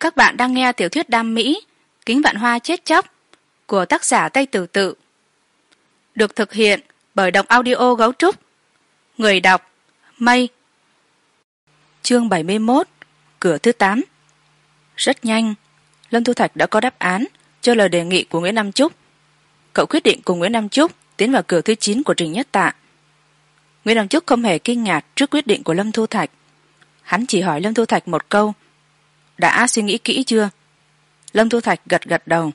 các bạn đang nghe tiểu thuyết đam mỹ, kính vạn hoa chết chóc, của tác giả tây tử tự. Được thực hiện bởi đọc audio gấu trúc. Người đọc mây chương bảy mươi mốt, cửa thứ tám. Rất nhanh, lâm thu thạch đã có đáp án cho lời đề nghị của nguyễn nam trúc. Cậu quyết định cùng nguyễn nam trúc tiến vào cửa thứ chín của trình nhất tạ. Nguyễn nam trúc không hề kinh ngạc trước quyết định của lâm thu thạch. Hắn chỉ hỏi lâm thu thạch một câu đã suy nghĩ kỹ chưa? Lâm thu thạch gật gật đầu.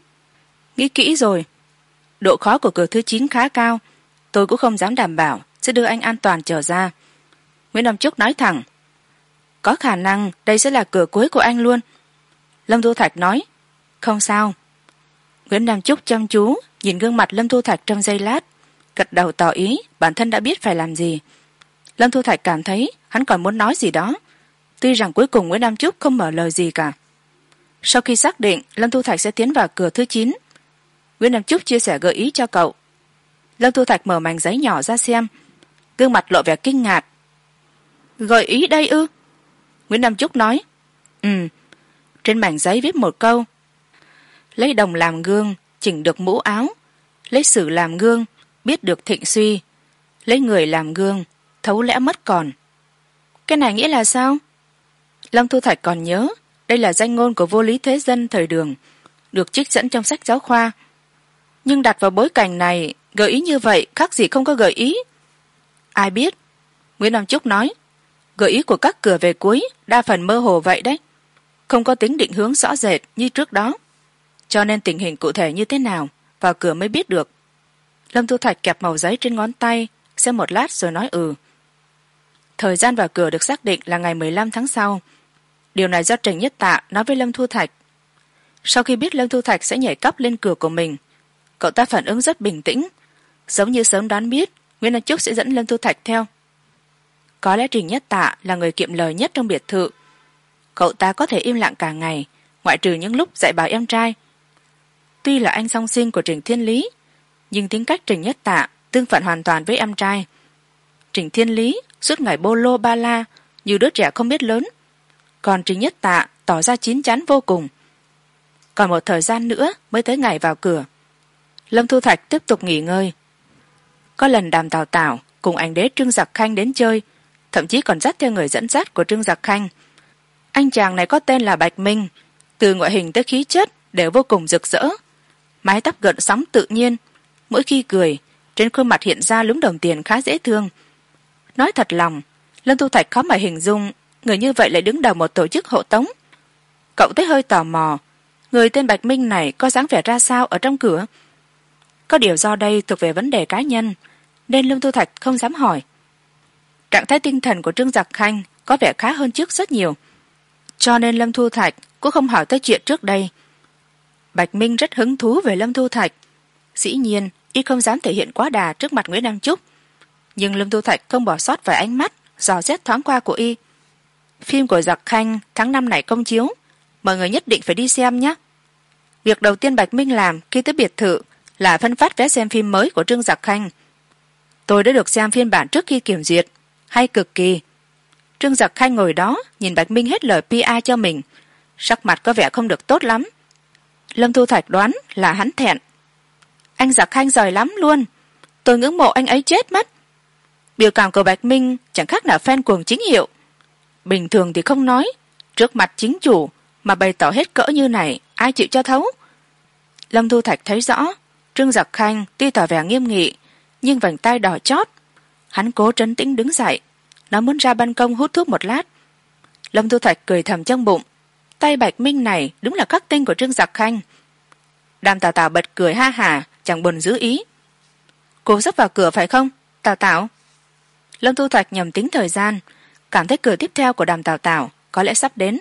Nghĩ kỹ rồi. Độ khó của cửa thứ chín khá cao. Tôi cũng không dám đảm bảo sẽ đưa anh an toàn trở ra. Nguyễn nam trúc nói thẳng. Có khả năng đây sẽ là cửa cuối của anh luôn. Lâm thu thạch nói. Không sao. Nguyễn nam trúc chăm chú nhìn gương mặt lâm thu thạch trong giây lát. Gật đầu tỏ ý bản thân đã biết phải làm gì. Lâm thu thạch cảm thấy hắn còn muốn nói gì đó tuy rằng cuối cùng nguyễn nam trúc không mở lời gì cả. Sau khi xác định, lâm thu thạch sẽ tiến vào cửa thứ chín. Nguyễn nam trúc chia sẻ gợi ý cho cậu. Lâm thu thạch mở mảnh giấy nhỏ ra xem. Gương mặt lộ vẻ kinh ngạc. Gợi ý đây ư? Nguyễn nam trúc nói. Ừ. Trên mảnh giấy viết một câu. Lấy đồng làm gương, chỉnh được mũ áo. Lấy sử làm gương, biết được thịnh suy. Lấy người làm gương, thấu lẽ mất còn. Cái này nghĩa là sao? Lâm thu thạch còn nhớ, đây là danh ngôn của vô lý thế dân thời đường, được trích dẫn trong sách giáo khoa. Nhưng đặt vào bối cảnh này, gợi ý như vậy khác gì không có gợi ý. Ai biết? Nguyễn nam trúc nói, gợi ý của các cửa về cuối đa phần mơ hồ vậy đấy. Không có tính định hướng rõ rệt như trước đó. Cho nên tình hình cụ thể như thế nào, vào cửa mới biết được. Lâm thu thạch kẹp màu giấy trên ngón tay, xem một lát rồi nói ừ. Thời gian vào cửa được xác định là ngày mười lăm tháng sau điều này do trình nhất tạ nói với lâm thu thạch. Sau khi biết lâm thu thạch sẽ nhảy cấp lên cửa của mình, cậu ta phản ứng rất bình tĩnh. Giống như sớm đoán biết, nguyễn đăng trúc sẽ dẫn lâm thu thạch theo. Có lẽ trình nhất tạ là người kiệm lời nhất trong biệt thự. Cậu ta có thể im lặng cả ngày, ngoại trừ những lúc dạy bảo em trai. Tuy là anh song sinh của trình thiên lý, nhưng tính cách trình nhất tạ tương phản hoàn toàn với em trai. Trình thiên lý suốt ngày bô lô ba la, như đứa trẻ không biết lớn còn trình nhất tạ tỏ ra chín chắn vô cùng. Còn một thời gian nữa mới tới ngày vào cửa. Lâm thu thạch tiếp tục nghỉ ngơi. Có lần đàm tào tảo cùng ảnh đế trương giặc khanh đến chơi, thậm chí còn dắt theo người dẫn dắt của trương giặc khanh. Anh chàng này có tên là bạch minh, từ ngoại hình tới khí chất đều vô cùng rực rỡ. Mái tóc gợn sóng tự nhiên, mỗi khi cười, trên khuôn mặt hiện ra lúng đồng tiền khá dễ thương. Nói thật lòng, lâm thu thạch khó mà hình dung người như vậy lại đứng đầu một tổ chức hộ tống. Cậu thấy hơi tò mò. Người tên bạch minh này có dáng vẻ ra sao ở trong cửa? Có điều do đây thuộc về vấn đề cá nhân, nên lâm thu thạch không dám hỏi. Trạng thái tinh thần của trương giặc khanh có vẻ khá hơn trước rất nhiều, cho nên lâm thu thạch cũng không hỏi tới chuyện trước đây. Bạch minh rất hứng thú về lâm thu thạch. Dĩ nhiên, y không dám thể hiện quá đà trước mặt nguyễn nam trúc. Nhưng lâm thu thạch không bỏ sót vài ánh mắt, dò xét thoáng qua của y phim của giặc khanh tháng năm này công chiếu. Mọi người nhất định phải đi xem nhé. Việc đầu tiên bạch minh làm khi tới biệt thự là phân phát vé xem phim mới của trương giặc khanh. Tôi đã được xem phiên bản trước khi kiểm duyệt. Hay cực kỳ. Trương giặc khanh ngồi đó nhìn bạch minh hết lời pa cho mình. Sắc mặt có vẻ không được tốt lắm. Lâm thu thạch đoán là hắn thẹn. Anh giặc khanh giỏi lắm luôn. Tôi ngưỡng mộ anh ấy chết mất. Biểu cảm của bạch minh chẳng khác nào fan cuồng chính hiệu bình thường thì không nói. Trước mặt chính chủ mà bày tỏ hết cỡ như này, ai chịu cho thấu? Lâm thu thạch thấy rõ, trương giặc khanh tuy tỏ vẻ nghiêm nghị, nhưng vành tay đỏ chót. Hắn cố trấn tĩnh đứng dậy nó muốn ra ban công hút thuốc một lát. Lâm thu thạch cười thầm trong bụng, tay bạch minh này đúng là khắc tinh của trương giặc khanh. Đàm tào tào bật cười ha hả chẳng buồn giữ ý. Cô sắp vào cửa phải không, tào tào? Lâm thu thạch nhầm tính thời gian cảm thấy cửa tiếp theo của đàm tào tào, có lẽ sắp đến.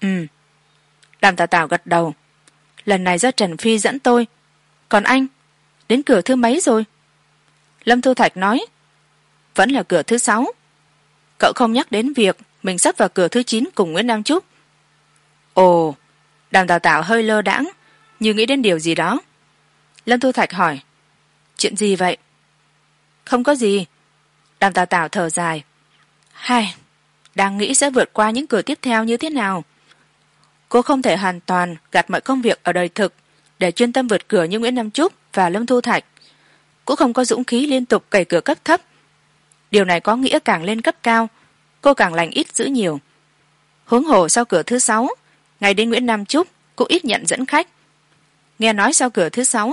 Ừ. Đàm tào tào gật đầu. Lần này do trần phi dẫn tôi. Còn anh? Đến cửa thứ mấy rồi? Lâm thu thạch nói. Vẫn là cửa thứ sáu. Cậu không nhắc đến việc mình sắp vào cửa thứ chín cùng nguyễn nam trúc. Ồ, đàm tào tào hơi lơ đãng, như nghĩ đến điều gì đó. Lâm thu thạch hỏi. Chuyện gì vậy? Không có gì. Đàm tào tào thở dài hai đang nghĩ sẽ vượt qua những cửa tiếp theo như thế nào? Cô không thể hoàn toàn gạt mọi công việc ở đời thực để chuyên tâm vượt cửa như nguyễn nam trúc và lâm thu thạch. Cũng không có dũng khí liên tục cày cửa cấp thấp. Điều này có nghĩa càng lên cấp cao, cô càng lành ít giữ nhiều. Huống hồ sau cửa thứ sáu ngày đến nguyễn nam trúc cũng ít nhận dẫn khách. Nghe nói sau cửa thứ sáu,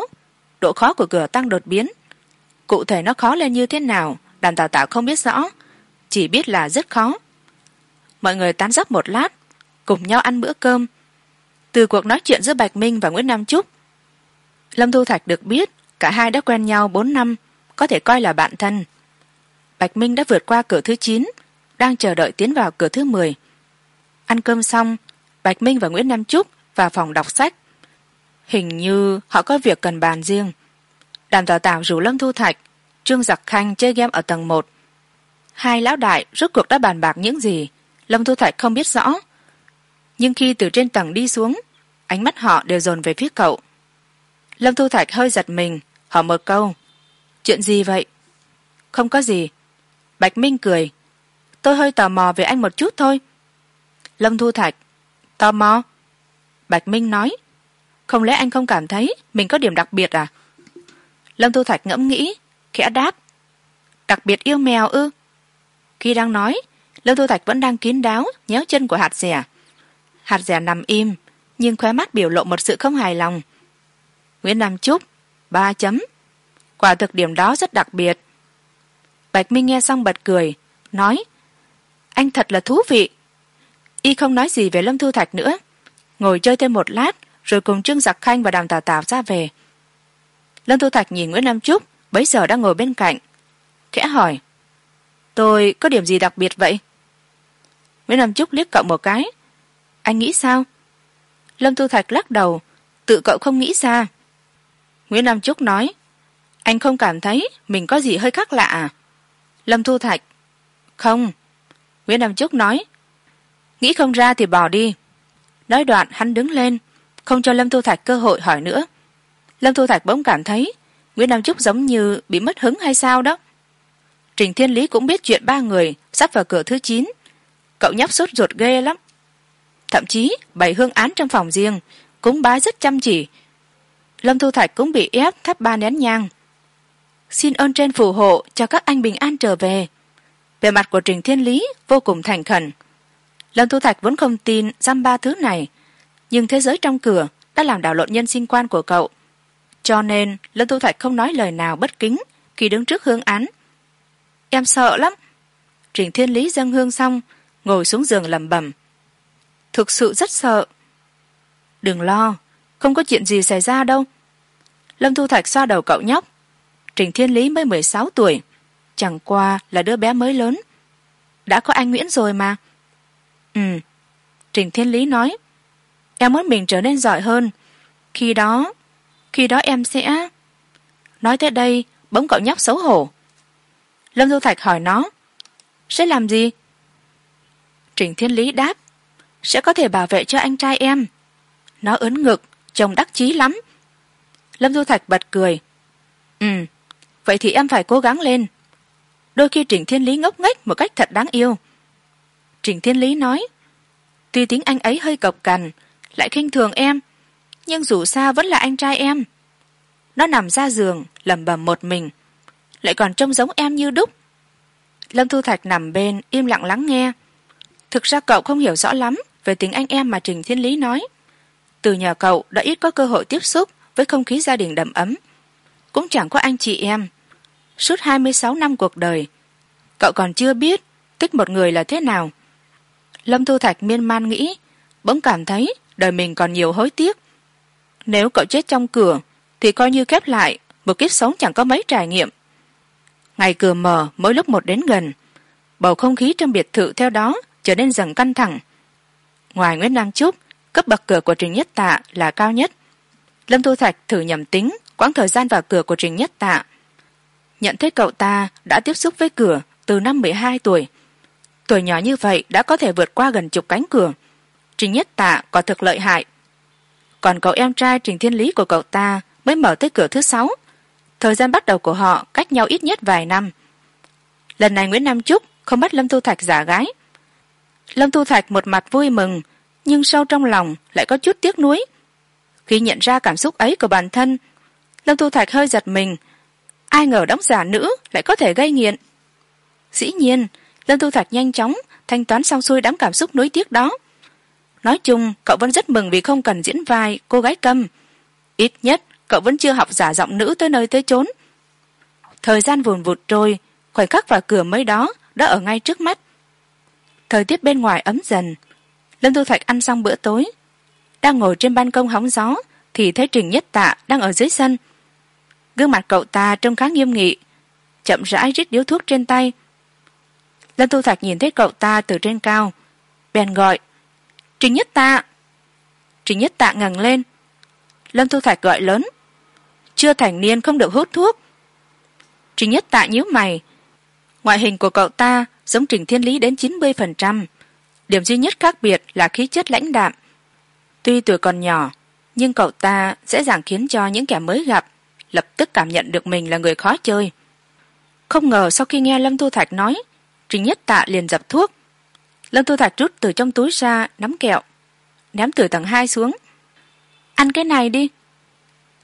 độ khó của cửa tăng đột biến. Cụ thể nó khó lên như thế nào, đàn tào tạo không biết rõ chỉ biết là rất khó. Mọi người tán dóc một lát, cùng nhau ăn bữa cơm. Từ cuộc nói chuyện giữa bạch minh và nguyễn nam trúc, lâm thu thạch được biết cả hai đã quen nhau bốn năm, có thể coi là bạn thân. Bạch minh đã vượt qua cửa thứ chín, đang chờ đợi tiến vào cửa thứ mười. Ăn cơm xong, bạch minh và nguyễn nam trúc vào phòng đọc sách. Hình như họ có việc cần bàn riêng. Đàm tào tào rủ lâm thu thạch, trương giặc khanh chơi game ở tầng một hai lão đại rốt cuộc đã bàn bạc những gì? Lâm thu thạch không biết rõ. Nhưng khi từ trên tầng đi xuống, ánh mắt họ đều dồn về phía cậu. Lâm thu thạch hơi giật mình, hỏi một câu, chuyện gì vậy? Không có gì. Bạch minh cười, tôi hơi tò mò về anh một chút thôi. Lâm thu thạch, tò mò? Bạch minh nói, không lẽ anh không cảm thấy mình có điểm đặc biệt à? Lâm thu thạch ngẫm nghĩ, khẽ đáp, đặc biệt yêu mèo ư? Khi đang nói lâm thu thạch vẫn đang kín đáo nhéo chân của hạt dẻ. hạt dẻ nằm im, nhưng khóe mắt biểu lộ một sự không hài lòng. Nguyễn nam trúc, ba chấm. Quả thực điểm đó rất đặc biệt. Bạch minh nghe xong bật cười, nói, anh thật là thú vị. Y không nói gì về lâm thu thạch nữa, ngồi chơi thêm một lát, rồi cùng trương giặc khanh và đàm tào tào ra về. Lâm thu thạch nhìn nguyễn nam trúc, bấy giờ đang ngồi bên cạnh, khẽ hỏi tôi có điểm gì đặc biệt vậy? Nguyễn nam trúc liếc cậu một cái. Anh nghĩ sao? Lâm thu thạch lắc đầu. Tự cậu không nghĩ ra. Nguyễn nam trúc nói. Anh không cảm thấy mình có gì hơi khác lạ à? Lâm thu thạch. Không. Nguyễn nam trúc nói. Nghĩ không ra thì bỏ đi. Nói đoạn hắn đứng lên. Không cho lâm thu thạch cơ hội hỏi nữa. Lâm thu thạch bỗng cảm thấy nguyễn nam trúc giống như bị mất hứng hay sao đó trình thiên lý cũng biết chuyện ba người sắp vào cửa thứ chín. Cậu nhóc sốt ruột ghê lắm. Thậm chí, bày hương án trong phòng riêng, cúng bái rất chăm chỉ. Lâm thu thạch cũng bị ép thắp ba nén nhang. Xin ơn trên phù hộ cho các anh bình an trở về. Về mặt của trình thiên lý, vô cùng thành khẩn. Lâm thu thạch vốn không tin dăm ba thứ này, nhưng thế giới trong cửa đã làm đảo lộn nhân sinh quan của cậu. Cho nên, lâm thu thạch không nói lời nào bất kính khi đứng trước hương án em sợ lắm. Trình thiên lý dâng hương xong, ngồi xuống giường lẩm bẩm. Thực sự rất sợ. Đừng lo, không có chuyện gì xảy ra đâu. Lâm thu thạch xoa đầu cậu nhóc. Trình thiên lý mới mười sáu tuổi. Chẳng qua là đứa bé mới lớn. Đã có anh nguyễn rồi mà. Ừ trình thiên lý nói. Em muốn mình trở nên giỏi hơn. Khi đó khi đó em sẽ nói tới đây, bỗng cậu nhóc xấu hổ lâm du thạch hỏi nó, sẽ làm gì? Trình thiên lý đáp, sẽ có thể bảo vệ cho anh trai em. Nó ớn ngực chồng đắc chí lắm. Lâm du thạch bật cười ừ vậy thì em phải cố gắng lên. Đôi khi trình thiên lý ngốc nghếch một cách thật đáng yêu. Trình thiên lý nói, tuy tiếng anh ấy hơi cộc cằn, lại khinh thường em, nhưng dù sao vẫn là anh trai em. Nó nằm ra giường, lẩm bẩm một mình lại còn trông giống em như đúc. Lâm thu thạch nằm bên, im lặng lắng nghe. Thực ra cậu không hiểu rõ lắm về tính anh em mà trình thiên lý nói. Từ nhà cậu đã ít có cơ hội tiếp xúc với không khí gia đình đầm ấm. Cũng chẳng có anh chị em. Suốt hai mươi sáu năm cuộc đời, cậu còn chưa biết thích một người là thế nào. Lâm thu thạch miên man nghĩ, bỗng cảm thấy đời mình còn nhiều hối tiếc. Nếu cậu chết trong cửa, thì coi như khép lại một kiếp sống chẳng có mấy trải nghiệm ngày cửa mở mỗi lúc một đến gần. Bầu không khí trong biệt thự theo đó trở nên dần căng thẳng. Ngoài nguyễn nam trúc, cấp bậc cửa của trình nhất tạ là cao nhất. Lâm thu thạch thử nhầm tính quãng thời gian vào cửa của trình nhất tạ. Nhận thấy cậu ta đã tiếp xúc với cửa từ năm mười hai tuổi. Tuổi nhỏ như vậy đã có thể vượt qua gần chục cánh cửa. Trình nhất tạ quả thực lợi hại. Còn cậu em trai trình thiên lý của cậu ta mới mở tới cửa thứ sáu thời gian bắt đầu của họ cách nhau ít nhất vài năm. Lần này nguyễn nam trúc không bắt lâm thu thạch giả gái. Lâm thu thạch một mặt vui mừng, nhưng sâu trong lòng lại có chút tiếc nuối. Khi nhận ra cảm xúc ấy của bản thân, lâm thu thạch hơi giật mình. Ai ngờ đóng giả nữ lại có thể gây nghiện. Dĩ nhiên, lâm thu thạch nhanh chóng thanh toán xong xuôi đám cảm xúc nối tiếc đó. Nói chung, cậu vẫn rất mừng vì không cần diễn vai cô gái câm. Ít nhất cậu vẫn chưa học giả giọng nữ tới nơi tới chốn. Thời gian vùn vụt trôi, khoảnh khắc vào cửa mới đó đã ở ngay trước mắt. Thời tiết bên ngoài ấm dần. Lâm thu thạch ăn xong bữa tối. Đang ngồi trên ban công hóng gió, thì thấy trình nhất tạ đang ở dưới sân. Gương mặt cậu ta trông khá nghiêm nghị, chậm rãi rít điếu thuốc trên tay. Lâm thu thạch nhìn thấy cậu ta từ trên cao, bèn gọi, trình nhất tạ. Trình nhất tạ ngẩng lên lâm thu thạch gọi lớn. Chưa thành niên không được hút thuốc. Trình nhất tạ nhíu mày. Ngoại hình của cậu ta giống trình thiên lý đến chín mươi phần trăm. Điểm duy nhất khác biệt là khí chất lãnh đạm. Tuy tuổi còn nhỏ, nhưng cậu ta dễ dàng khiến cho những kẻ mới gặp lập tức cảm nhận được mình là người khó chơi. Không ngờ sau khi nghe lâm thu thạch nói trình nhất tạ liền dập thuốc. Lâm thu thạch rút từ trong túi ra, nắm kẹo, ném từ tầng hai xuống ăn cái này đi.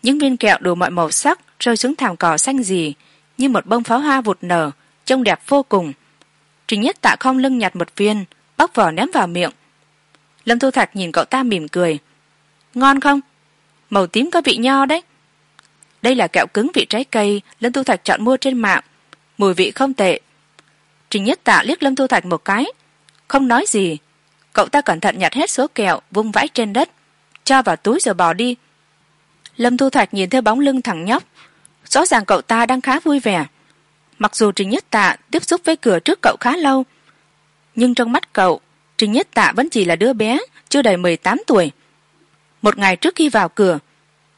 Những viên kẹo đủ mọi màu sắc, rơi xuống thảm cỏ xanh gì như một bông pháo hoa vụt nở, trông đẹp vô cùng. Trình nhất tạ không lưng nhặt một viên, bóc vỏ ném vào miệng. Lâm thu thạch nhìn cậu ta mỉm cười. Ngon không? Màu tím có vị nho đấy. Đây là kẹo cứng vị trái cây, lâm thu thạch chọn mua trên mạng. Mùi vị không tệ. Trình nhất tạ liếc lâm thu thạch một cái. Không nói gì. Cậu ta cẩn thận nhặt hết số kẹo, vung vãi trên đất cho vào túi rồi bỏ đi. Lâm thu thạch nhìn theo bóng lưng thằng nhóc, rõ ràng cậu ta đang khá vui vẻ. Mặc dù trình nhất tạ tiếp xúc với cửa trước cậu khá lâu, nhưng trong mắt cậu, trình nhất tạ vẫn chỉ là đứa bé, chưa đầy mười tám tuổi. Một ngày trước khi vào cửa,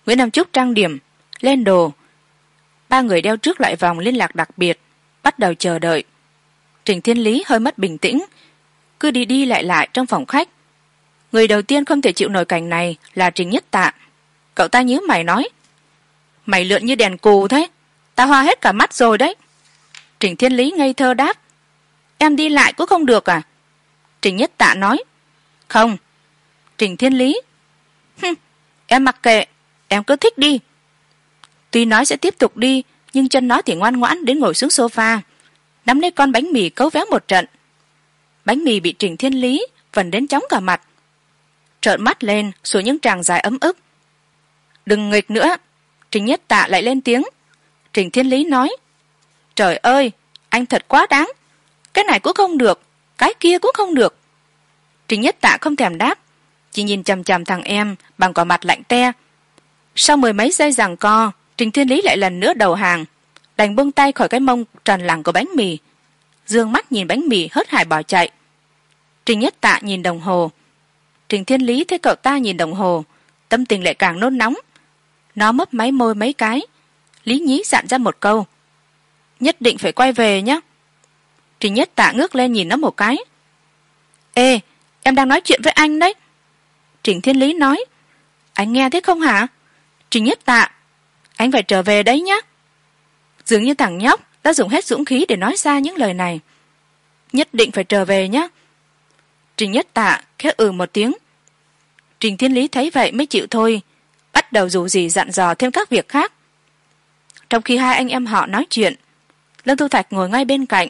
nguyễn nam trúc trang điểm, lên đồ. Ba người đeo trước loại vòng liên lạc đặc biệt, bắt đầu chờ đợi. Trình thiên lý hơi mất bình tĩnh, cứ đi đi lại lại trong phòng khách người đầu tiên không thể chịu nổi cảnh này là trình nhất tạ cậu ta nhớ mày nói, mày lượn như đèn cù thế, ta hoa hết cả mắt rồi đấy. Trình thiên lý ngây thơ đáp, em đi lại cũng không được à? Trình nhất tạ nói, không. Trình thiên lý, hừm, em mặc kệ, em cứ thích đi. Tuy nói sẽ tiếp tục đi, nhưng chân nó thì ngoan ngoãn đến ngồi xuống s o f a nắm lấy con bánh mì cấu véo một trận. Bánh mì bị trình thiên lý vần đến chóng cả mặt trợn mắt lên xuống những tràng dài ấm ức. Đừng nghịch nữa. Trình nhất tạ lại lên tiếng. Trình thiên lý nói, trời ơi, anh thật quá đáng. Cái này cũng không được, cái kia cũng không được. Trình nhất tạ không thèm đáp, chỉ nhìn chằm chằm thằng em bằng quả mặt lạnh te. Sau mười mấy giây giằng co, trình thiên lý lại lần nữa đầu hàng, đành bưng tay khỏi cái mông tròn lẳng của bánh mì. D ư ơ n g mắt nhìn bánh mì hớt hải bỏ chạy. Trình nhất tạ nhìn đồng hồ trình thiên lý thấy cậu ta nhìn đồng hồ, tâm tình lại càng nôn nóng. Nó mấp máy môi mấy cái. Lý nhí dặn ra một câu, nhất định phải quay về nhé trình nhất tạ ngước lên nhìn nó một cái. Ê, em đang nói chuyện với anh đấy. Trình thiên lý nói, anh nghe thế không hả? Trình nhất tạ, anh phải trở về đấy nhé dường như thằng nhóc đã dùng hết dũng khí để nói ra những lời này. Nhất định phải trở về nhé trình nhất tạ khẽ ừ một tiếng. Trình thiên lý thấy vậy mới chịu thôi, bắt đầu dù gì dặn dò thêm các việc khác. Trong khi hai anh em họ nói chuyện, lâm thu thạch ngồi ngay bên cạnh,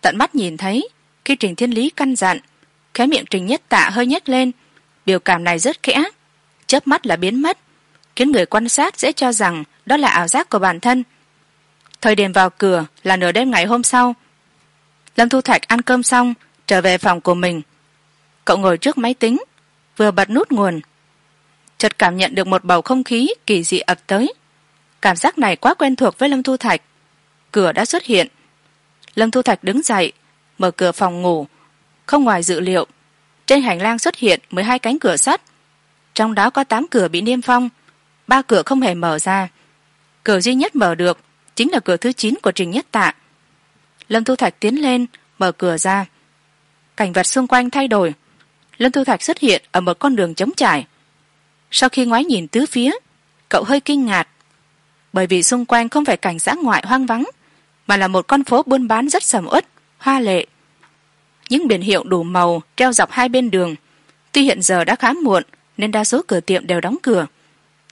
tận mắt nhìn thấy, khi trình thiên lý căn dặn, khóe miệng trình nhất tạ hơi nhếch lên, biểu cảm này rất khẽ, chớp mắt là biến mất, khiến người quan sát dễ cho rằng đó là ảo giác của bản thân. Thời điểm vào cửa là nửa đêm ngày hôm sau, lâm thu thạch ăn cơm xong, trở về phòng của mình cậu ngồi trước máy tính, vừa bật nút nguồn. Chợt cảm nhận được một bầu không khí kỳ dị ập tới. Cảm giác này quá quen thuộc với lâm thu thạch. Cửa đã xuất hiện. Lâm thu thạch đứng dậy, mở cửa phòng ngủ. Không ngoài dự liệu, trên hành lang xuất hiện mười hai cánh cửa sắt. Trong đó có tám cửa bị niêm phong. Ba cửa không hề mở ra. Cửa duy nhất mở được chính là cửa thứ chín của trình nhất tạ. Lâm thu thạch tiến lên, mở cửa ra. Cảnh vật xung quanh thay đổi lâm thu thạch xuất hiện ở một con đường trống trải. Sau khi ngoái nhìn tứ phía, cậu hơi kinh ngạc, bởi vì xung quanh không phải cảnh dã ngoại hoang vắng, mà là một con phố buôn bán rất sầm uất, hoa lệ. Những biển hiệu đủ màu treo dọc hai bên đường, tuy hiện giờ đã khá muộn nên đa số cửa tiệm đều đóng cửa,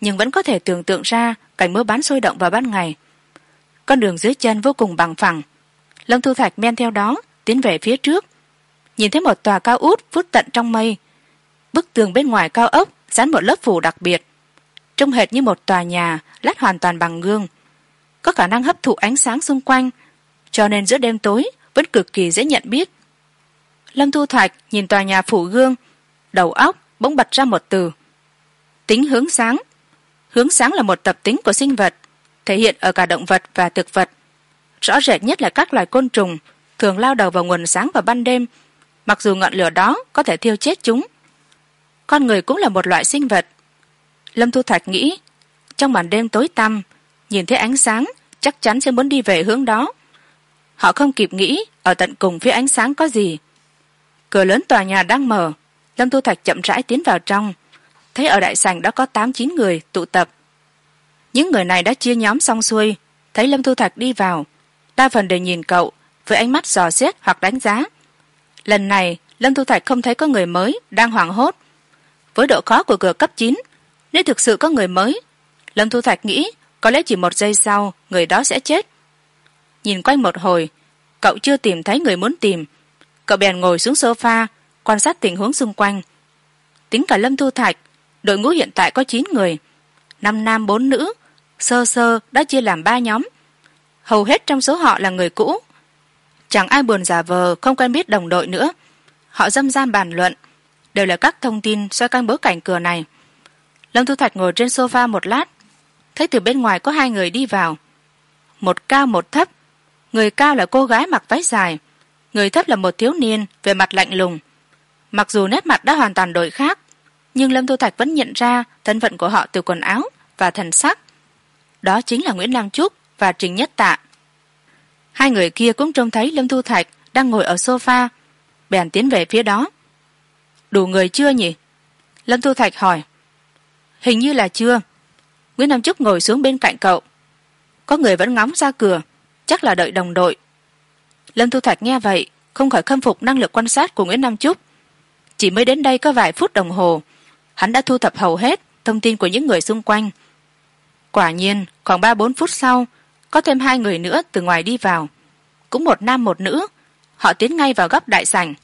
nhưng vẫn có thể tưởng tượng ra cảnh mua bán sôi động vào ban ngày. Con đường dưới chân vô cùng bằng phẳng. Lâm thu thạch men theo đó tiến về phía trước nhìn thấy một tòa cao út vút tận trong mây. Bức tường bên ngoài cao ốc dán một lớp phủ đặc biệt. Trông hệt như một tòa nhà, lát hoàn toàn bằng gương. Có khả năng hấp thụ ánh sáng xung quanh, cho nên giữa đêm tối vẫn cực kỳ dễ nhận biết. Lâm thu thạch nhìn tòa nhà phủ gương, đầu óc bỗng bật ra một từ. Tính hướng sáng. Hướng sáng là một tập tính của sinh vật, thể hiện ở cả động vật và thực vật. Rõ rệt nhất là các loài côn trùng, thường lao đầu vào nguồn sáng vào ban đêm mặc dù ngọn lửa đó có thể thiêu chết chúng, con người cũng là một loại sinh vật. Lâm thu thạch nghĩ, trong màn đêm tối tăm, nhìn thấy ánh sáng, chắc chắn sẽ muốn đi về hướng đó. Họ không kịp nghĩ ở tận cùng phía ánh sáng có gì. Cửa lớn tòa nhà đang mở, lâm thu thạch chậm rãi tiến vào trong, thấy ở đại sảnh đã có tám chín người tụ tập. Những người này đã chia nhóm xong xuôi, thấy lâm thu thạch đi vào, đa phần đều nhìn cậu với ánh mắt dò xét hoặc đánh giá lần này, lâm thu thạch không thấy có người mới đang hoảng hốt. Với độ khó của cửa cấp chín, nếu thực sự có người mới, lâm thu thạch nghĩ có lẽ chỉ một giây sau người đó sẽ chết. Nhìn quanh một hồi, cậu chưa tìm thấy người muốn tìm. Cậu bèn ngồi xuống sofa, quan sát tình huống xung quanh. Tính cả lâm thu thạch, đội ngũ hiện tại có chín người. Năm nam bốn nữ, sơ sơ đã chia làm ba nhóm. Hầu hết trong số họ là người cũ chẳng ai buồn giả vờ, không quen biết đồng đội nữa. Họ dâm gian bàn luận. Đều là các thông tin xoay quanh bối cảnh cửa này. Lâm thu thạch ngồi trên sofa một lát. Thấy từ bên ngoài có hai người đi vào. Một cao một thấp. Người cao là cô gái mặc váy dài. Người thấp là một thiếu niên, về mặt lạnh lùng. Mặc dù nét mặt đã hoàn toàn đổi khác, nhưng lâm thu thạch vẫn nhận ra thân phận của họ từ quần áo và thần sắc. Đó chính là nguyễn nam trúc và trình nhất tạ hai người kia cũng trông thấy lâm thu thạch đang ngồi ở sofa, bèn tiến về phía đó. Đủ người chưa nhỉ? Lâm thu thạch hỏi. Hình như là chưa. Nguyễn nam trúc ngồi xuống bên cạnh cậu. Có người vẫn ngóng ra cửa, chắc là đợi đồng đội. Lâm thu thạch nghe vậy, không khỏi khâm phục năng lực quan sát của nguyễn nam trúc chỉ mới đến đây có vài phút đồng hồ, hắn đã thu thập hầu hết thông tin của những người xung quanh. Quả nhiên, khoảng ba bốn phút sau có thêm hai người nữa từ ngoài đi vào. Cũng một nam một nữ. Họ tiến ngay vào góc đại sảnh.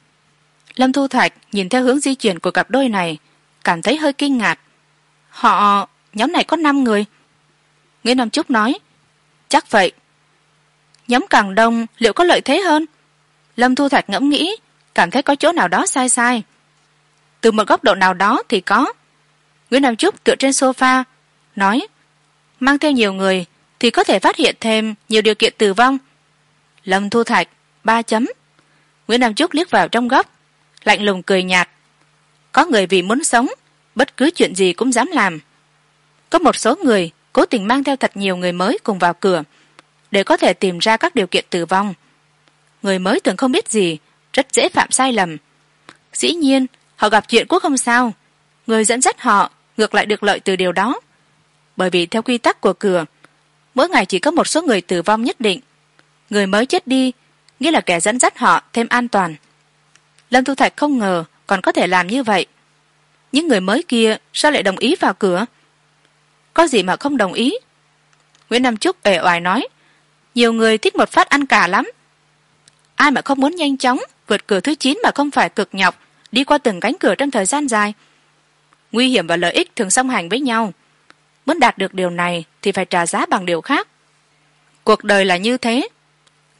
Lâm thu thạch nhìn theo hướng di chuyển của cặp đôi này, cảm thấy hơi kinh ngạc. Họ, nhóm này có năm người. Nguyễn nam trúc nói, chắc vậy. Nhóm càng đông, liệu có lợi thế hơn? Lâm thu thạch ngẫm nghĩ, cảm thấy có chỗ nào đó sai sai. Từ một góc độ nào đó thì có. Nguyễn nam trúc tựa trên sofa, nói, mang theo nhiều người thì có thể phát hiện thêm nhiều điều kiện tử vong. Lâm thu thạch, ba chấm. Nguyễn nam trúc liếc vào trong góc, lạnh lùng cười nhạt. Có người vì muốn sống, bất cứ chuyện gì cũng dám làm. Có một số người cố tình mang theo thật nhiều người mới cùng vào cửa, để có thể tìm ra các điều kiện tử vong. Người mới thường không biết gì, rất dễ phạm sai lầm. Dĩ nhiên, họ gặp chuyện cũng không sao. Người dẫn dắt họ ngược lại được lợi từ điều đó. Bởi vì theo quy tắc của cửa mỗi ngày chỉ có một số người tử vong nhất định. Người mới chết đi, nghĩa là kẻ dẫn dắt họ thêm an toàn. Lâm thu thạch không ngờ còn có thể làm như vậy. Những người mới kia sao lại đồng ý vào cửa? Có gì mà không đồng ý? Nguyễn nam trúc uể oải nói, nhiều người thích một phát ăn cả lắm. Ai mà không muốn nhanh chóng vượt cửa thứ chín mà không phải cực nhọc, đi qua từng cánh cửa trong thời gian dài? Nguy hiểm và lợi ích thường song hành với nhau muốn đạt được điều này thì phải trả giá bằng điều khác. Cuộc đời là như thế.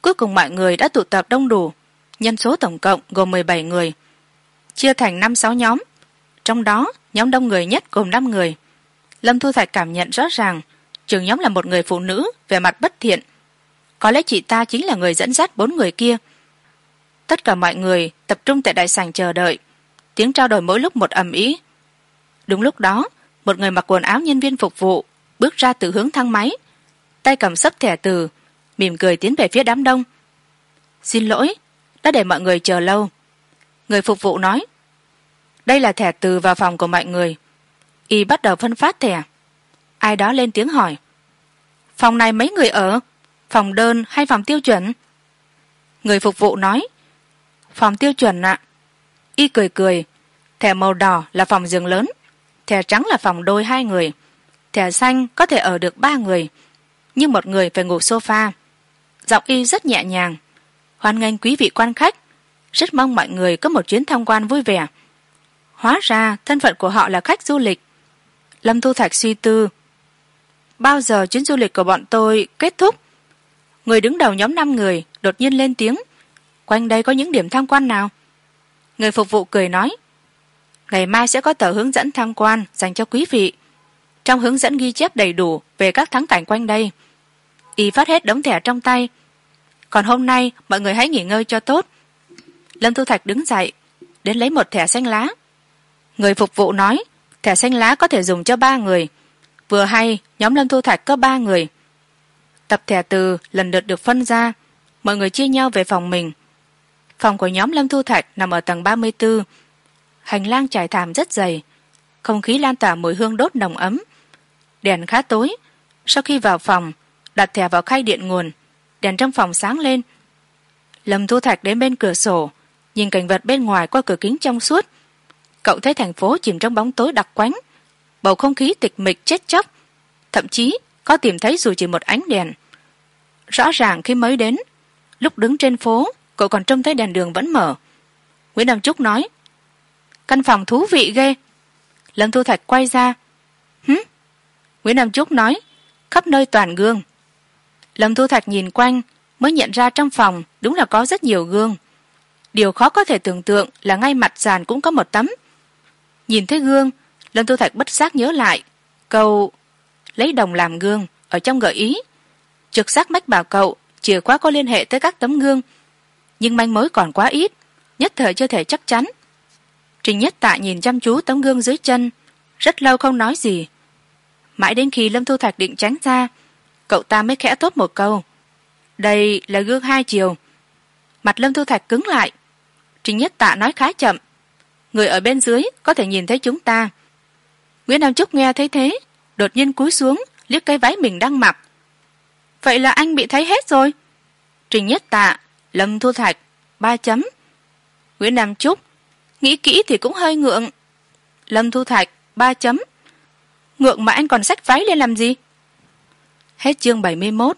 Cuối cùng mọi người đã tụ tập đông đủ. Nhân số tổng cộng gồm mười bảy người. Chia thành năm sáu nhóm. Trong đó, nhóm đông người nhất gồm năm người. Lâm thu thạch cảm nhận rõ ràng, trường nhóm là một người phụ nữ về mặt bất thiện. Có lẽ chị ta chính là người dẫn dắt bốn người kia. Tất cả mọi người tập trung tại đại sảnh chờ đợi. Tiếng trao đổi mỗi lúc một ầm ĩ. Đúng lúc đó một người mặc quần áo nhân viên phục vụ bước ra từ hướng thang máy. Tay cầm sấp thẻ từ, mỉm cười tiến về phía đám đông. Xin lỗi, đã để mọi người chờ lâu. Người phục vụ nói. Đây là thẻ từ vào phòng của mọi người. Y bắt đầu phân phát thẻ. Ai đó lên tiếng hỏi. Phòng này mấy người ở? Phòng đơn hay phòng tiêu chuẩn? Người phục vụ nói. Phòng tiêu chuẩn ạ. Y cười cười. Thẻ màu đỏ là phòng giường lớn thẻ trắng là phòng đôi hai người. Thẻ xanh có thể ở được ba người, nhưng một người phải ngủ sofa. Giọng y rất nhẹ nhàng. Hoan nghênh quý vị quan khách. Rất mong mọi người có một chuyến tham quan vui vẻ. Hóa ra, thân phận của họ là khách du lịch. Lâm thu thạch suy tư. Bao giờ chuyến du lịch của bọn tôi kết thúc? Người đứng đầu nhóm năm người đột nhiên lên tiếng. Quanh đây có những điểm tham quan nào? Người phục vụ cười nói ngày mai sẽ có tờ hướng dẫn tham quan dành cho quý vị. Trong hướng dẫn ghi chép đầy đủ về các thắng cảnh quanh đây, y phát hết đống thẻ trong tay. Còn hôm nay, mọi người hãy nghỉ ngơi cho tốt. Lâm thu thạch đứng dậy, đến lấy một thẻ xanh lá. Người phục vụ nói, thẻ xanh lá có thể dùng cho ba người. Vừa hay, nhóm lâm thu thạch có ba người. Tập thẻ từ lần lượt được phân ra, mọi người chia nhau về phòng mình. Phòng của nhóm lâm thu thạch nằm ở tầng ba mươi bốn hành lang trải thảm rất dày. Không khí lan tỏa mùi hương đốt nồng ấm. Đèn khá tối. Sau khi vào phòng, đặt thẻ vào khay điện nguồn. Đèn trong phòng sáng lên. Lâm thu thạch đến bên cửa sổ, nhìn cảnh vật bên ngoài qua cửa kính trong suốt. Cậu thấy thành phố chìm trong bóng tối đặc quánh. Bầu không khí tịch mịch chết chóc. Thậm chí, có tìm thấy dù chỉ một ánh đèn. Rõ ràng khi mới đến, lúc đứng trên phố, cậu còn trông thấy đèn đường vẫn mở. Nguyễn đăng trúc nói căn phòng thú vị ghê. Lâm thu thạch quay ra. Hứ nguyễn Nam trúc nói, khắp nơi toàn gương. Lâm thu thạch nhìn quanh, mới nhận ra trong phòng đúng là có rất nhiều gương. Điều khó có thể tưởng tượng là ngay mặt sàn cũng có một tấm. Nhìn thấy gương, lâm thu thạch bất giác nhớ lại câu lấy đồng làm gương ở trong gợi ý. Trực giác mách bảo cậu chìa khóa có liên hệ tới các tấm gương, nhưng manh mối còn quá ít, nhất thời chưa thể chắc chắn trình nhất tạ nhìn chăm chú tấm gương dưới chân, rất lâu không nói gì. Mãi đến khi lâm thu thạch định tránh ra, cậu ta mới khẽ tốt một câu. Đây là gương hai chiều. Mặt lâm thu thạch cứng lại. Trình nhất tạ nói khá chậm. Người ở bên dưới có thể nhìn thấy chúng ta. Nguyễn nam trúc nghe thấy thế, đột nhiên cúi xuống, liếc cái váy mình đang mặc. Vậy là anh bị thấy hết rồi. Trình nhất tạ, lâm thu thạch, ba chấm. Nguyễn nam trúc nghĩ kỹ thì cũng hơi ngượng. Lâm thu thạch, ba chấm. Ngượng mà anh còn xách váy lên làm gì? Hết chương bảy mươi mốt.